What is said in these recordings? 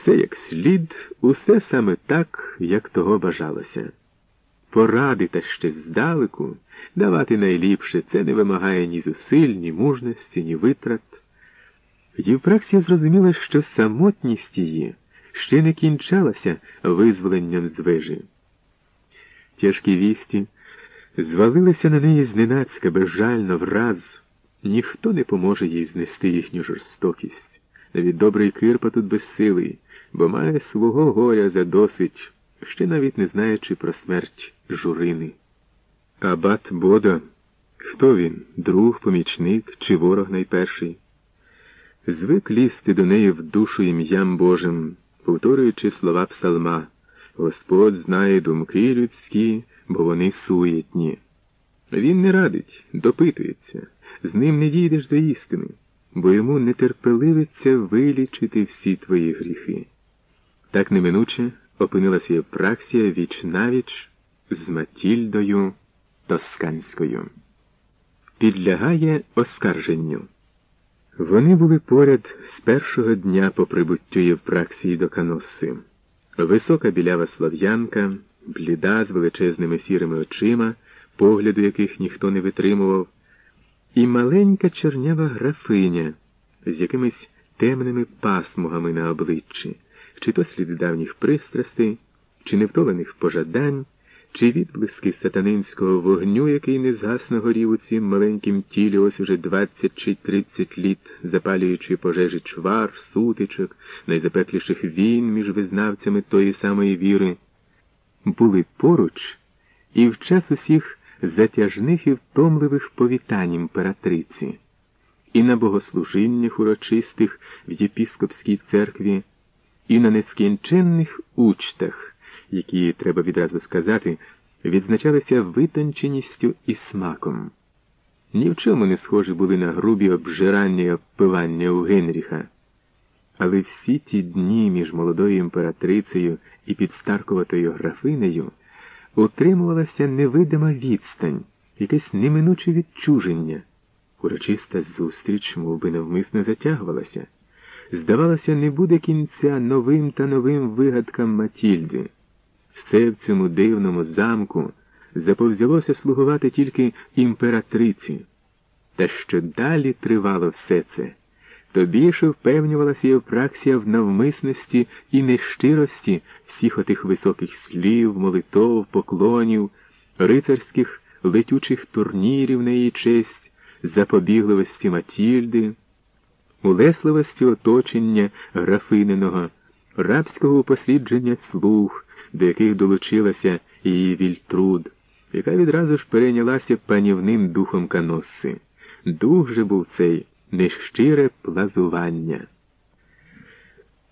Все як слід, усе саме так, як того бажалося. Поради та ще здалеку давати найліпше це не вимагає ні зусиль, ні мужності, ні витрат. Євпраксія зрозуміла, що самотність її ще не кінчалася визволенням з вежі. Тяжкі вісті звалилися на неї зненацька, безжально, враз. Ніхто не поможе їй знести їхню жорстокість. Навіть добрий Кирпа тут безсилий, бо має свого горя задосить, ще навіть не знаючи про смерть журини. Абат Бода, хто він, друг, помічник чи ворог найперший? Звик лізти до неї в душу ім'ям Божим, повторюючи слова псалма. Господь знає думки людські, бо вони суєтні. Він не радить, допитується, з ним не дійдеш до істини, бо йому нетерпеливиться вилічити всі твої гріхи. Так неминуче опинилася Євпраксія віч навіч з Матільдою Тосканською. Підлягає оскарженню. Вони були поряд з першого дня по прибуттю Євпраксії до Каноси. Висока білява слов'янка, бліда з величезними сірими очима, погляду яких ніхто не витримував, і маленька чорнява графиня з якимись темними пасмугами на обличчі, чи то слід давніх пристрастей, чи невтолених пожадань чи відблиски сатанинського вогню, який не згасно горів у цім маленькім тілі ось уже двадцять чи тридцять літ, запалюючи пожежі чвар, сутичок, найзапекліших війн між визнавцями тої самої віри, були поруч і в час усіх затяжних і втомливих повітань імператриці, і на богослужіннях урочистих в єпіскопській церкві, і на нескінченних учтах які, треба відразу сказати, відзначалися витонченістю і смаком. Ні в чому не схожі були на грубі обжирання і обпивання у Генріха. Але всі ті дні між молодою імператрицею і підстаркуватою графинею утримувалася невидима відстань, якесь неминуче відчуження. Урочиста зустріч мов би, навмисно затягувалася. Здавалося, не буде кінця новим та новим вигадкам Матільди. Все в цьому дивному замку заповзялося слугувати тільки імператриці. Та що далі тривало все це, то більше впевнювалася Євпраксія в навмисності і нещирості всіх отих високих слів, молитов, поклонів, рицарських летючих турнірів на її честь, запобігливості Матільди, улесливості оточення графининого, рабського упослідження слуг до яких долучилася її Вільтруд, яка відразу ж перейнялася панівним духом Каносси. Дух же був цей нещире плазування.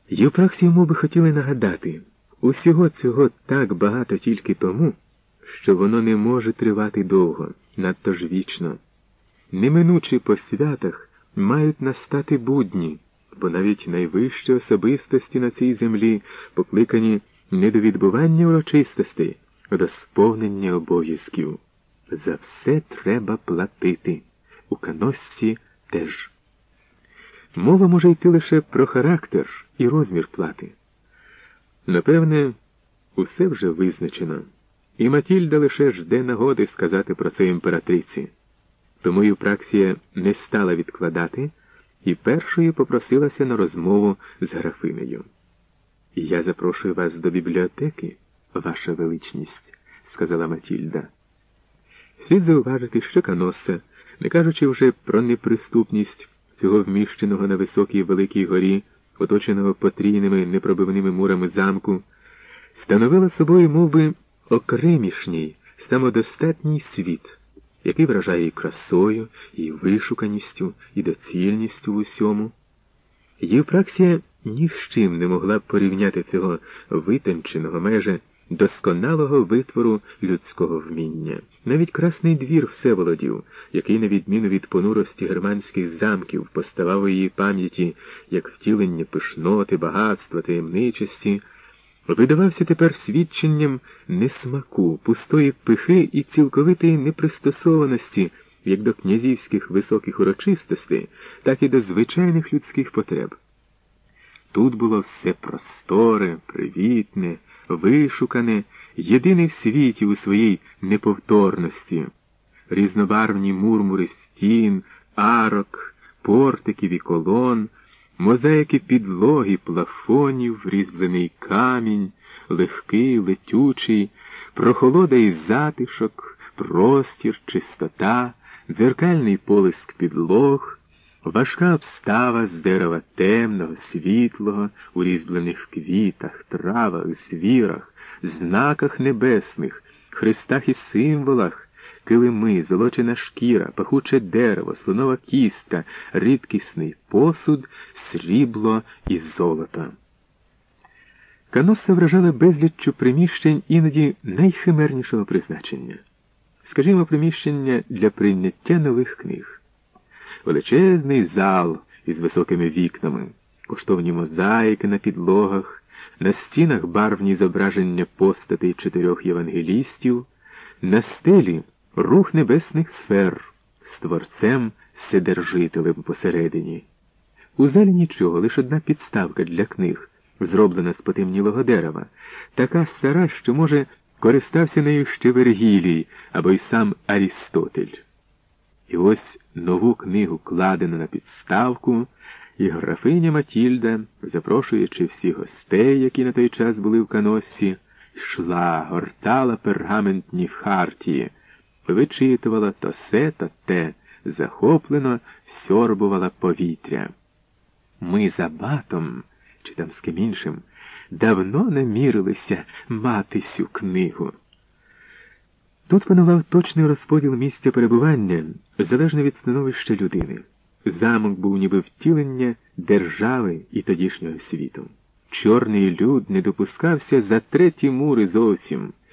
Євпраксію би хотіли нагадати, усього цього так багато тільки тому, що воно не може тривати довго, надто ж вічно. Неминучі по святах мають настати будні, бо навіть найвищі особистості на цій землі покликані не до відбування урочистостей, а до сповнення обов'язків. За все треба платити. У каносці теж. Мова може йти лише про характер і розмір плати. Напевне, усе вже визначено, і Матільда лише жде нагоди сказати про це імператриці. Тому Євпраксія не стала відкладати і першою попросилася на розмову з графинею. Я запрошую вас до бібліотеки, ваша величність, сказала Матільда. Слід зауважити, що Каноса, не кажучи вже про неприступність цього вміщеного на високій великій горі, оточеного потрійними непробивними мурами замку, становила собою мов би, окремішній, самодостатній світ, який вражає і красою, і вишуканістю, і доцільністю в усьому. Євпраксія ні з чим не могла б порівняти цього витонченого, майже досконалого витвору людського вміння. Навіть Красний двір Всеволодів, який, на відміну від понурості германських замків, поставав у її пам'яті як втілення пишноти, багатства, таємничості, видавався тепер свідченням несмаку, пустої пихи і цілковитої непристосованості як до князівських високих урочистостей, так і до звичайних людських потреб. Тут було все просторе, привітне, вишукане, єдине в світі у своїй неповторності, різнобарвні мурмури стін, арок, портиків і колон, мозаїки підлоги, плафонів, різьблений камінь, легкий, летючий, прохолода і затишок, простір, чистота, дзеркальний полиск підлог, важка обстава з дерева темного, світлого, у різьблених квітах, травах, звірах, знаках небесних, хрестах і символах килими, золочена шкіра, пахуче дерево, слонова кістка, рідкісний посуд, срібло і золото. Каноса вражала безліччю приміщень іноді найхимернішого призначення. Скажімо, приміщення для прийняття нових книг, величезний зал із високими вікнами, коштовні мозаїки на підлогах, на стінах барвні зображення постатей чотирьох євангелістів, на стелі рух небесних сфер з творцем Вседержителем посередині. У залі нічого, лише одна підставка для книг, зроблена з потемнілого дерева, така стара, що, може, користався нею ще Вергілій або й сам Арістотель. І ось нову книгу кладено на підставку, і графиня Матільда, запрошуючи всіх гостей, які на той час були в каноссі, йшла, гортала пергаментні хартії вичитувала то се, то те, захоплено сьорбувала повітря. Ми за батом, чи там з ким іншим, давно намірилися мати сю книгу. Тут панував точний розподіл місця перебування залежно від становища людини. Замок був ніби втілення держави і тодішнього світу. Чорний люд не допускався за треті мури зовсім.